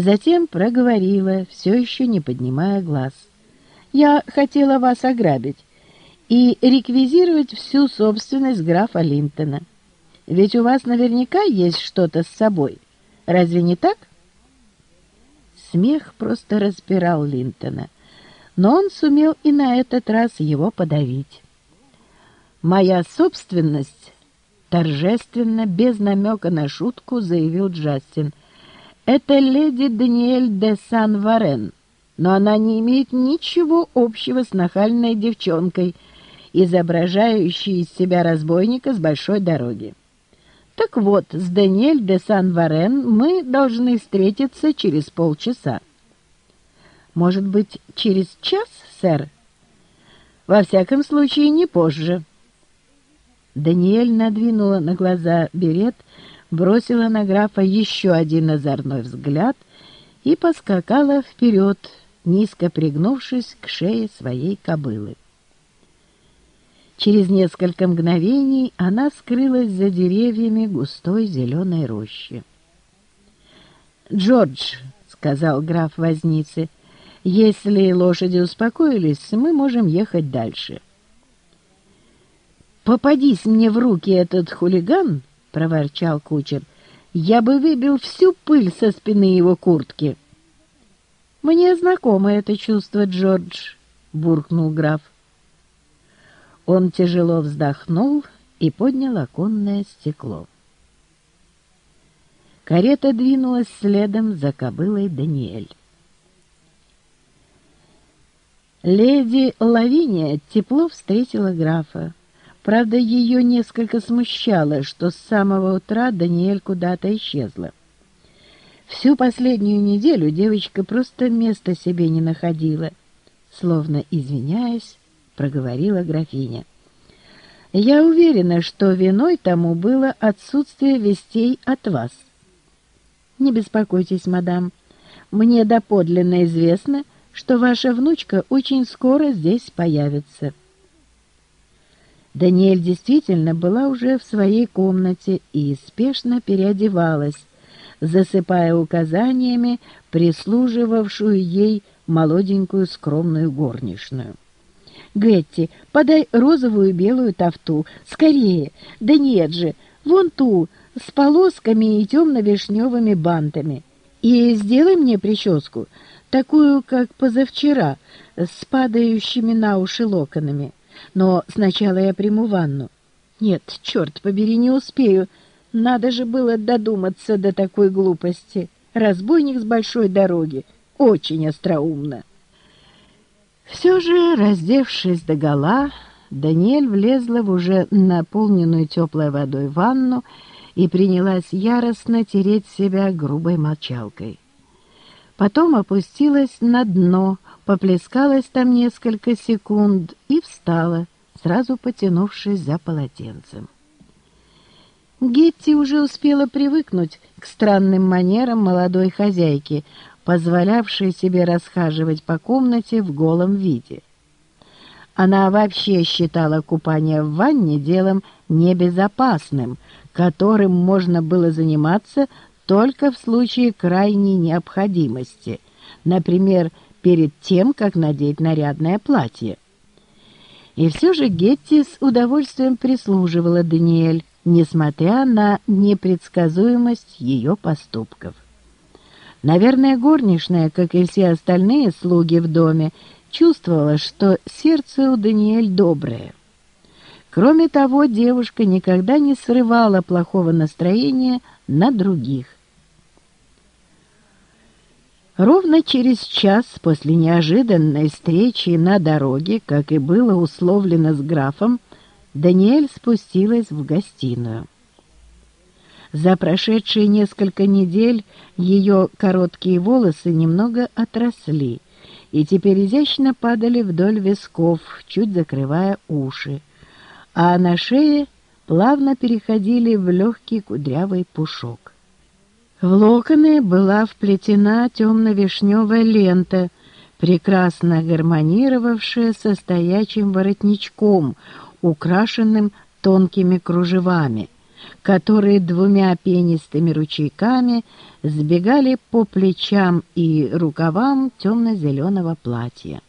Затем проговорила, все еще не поднимая глаз. «Я хотела вас ограбить и реквизировать всю собственность графа Линтона. Ведь у вас наверняка есть что-то с собой. Разве не так?» Смех просто распирал Линтона, но он сумел и на этот раз его подавить. «Моя собственность!» — торжественно, без намека на шутку, заявил Джастин. «Это леди Даниэль де Сан-Варен, но она не имеет ничего общего с нахальной девчонкой, изображающей из себя разбойника с большой дороги. Так вот, с Даниэль де Сан-Варен мы должны встретиться через полчаса. Может быть, через час, сэр? Во всяком случае, не позже». Даниэль надвинула на глаза берет, бросила на графа еще один озорной взгляд и поскакала вперед, низко пригнувшись к шее своей кобылы. Через несколько мгновений она скрылась за деревьями густой зеленой рощи. «Джордж», — сказал граф возницы, — «если лошади успокоились, мы можем ехать дальше». «Попадись мне в руки этот хулиган!» — проворчал кучер. «Я бы выбил всю пыль со спины его куртки!» «Мне знакомо это чувство, Джордж!» — буркнул граф. Он тяжело вздохнул и поднял оконное стекло. Карета двинулась следом за кобылой Даниэль. Леди Лавиния тепло встретила графа. Правда, ее несколько смущало, что с самого утра Даниэль куда-то исчезла. Всю последнюю неделю девочка просто места себе не находила. Словно извиняясь, проговорила графиня. «Я уверена, что виной тому было отсутствие вестей от вас». «Не беспокойтесь, мадам. Мне доподлинно известно, что ваша внучка очень скоро здесь появится». Даниэль действительно была уже в своей комнате и спешно переодевалась, засыпая указаниями прислуживавшую ей молоденькую скромную горничную. «Гетти, подай розовую и белую тафту. Скорее! Да нет же! Вон ту, с полосками и темно-вишневыми бантами. И сделай мне прическу, такую, как позавчера, с падающими на уши локонами». Но сначала я приму ванну. Нет, черт побери, не успею. Надо же было додуматься до такой глупости. Разбойник с большой дороги. Очень остроумно. Все же, раздевшись догола, Даниэль влезла в уже наполненную теплой водой ванну и принялась яростно тереть себя грубой мочалкой. Потом опустилась на дно, поплескалась там несколько секунд и встала, сразу потянувшись за полотенцем. Гетти уже успела привыкнуть к странным манерам молодой хозяйки, позволявшей себе расхаживать по комнате в голом виде. Она вообще считала купание в ванне делом небезопасным, которым можно было заниматься только в случае крайней необходимости, например, перед тем, как надеть нарядное платье. И все же Гетти с удовольствием прислуживала Даниэль, несмотря на непредсказуемость ее поступков. Наверное, горничная, как и все остальные слуги в доме, чувствовала, что сердце у Даниэль доброе. Кроме того, девушка никогда не срывала плохого настроения на других. Ровно через час после неожиданной встречи на дороге, как и было условлено с графом, Даниэль спустилась в гостиную. За прошедшие несколько недель ее короткие волосы немного отросли и теперь изящно падали вдоль висков, чуть закрывая уши, а на шее плавно переходили в легкий кудрявый пушок. В локоны была вплетена темно-вишневая лента, прекрасно гармонировавшая со стоячим воротничком, украшенным тонкими кружевами, которые двумя пенистыми ручейками сбегали по плечам и рукавам темно-зеленого платья.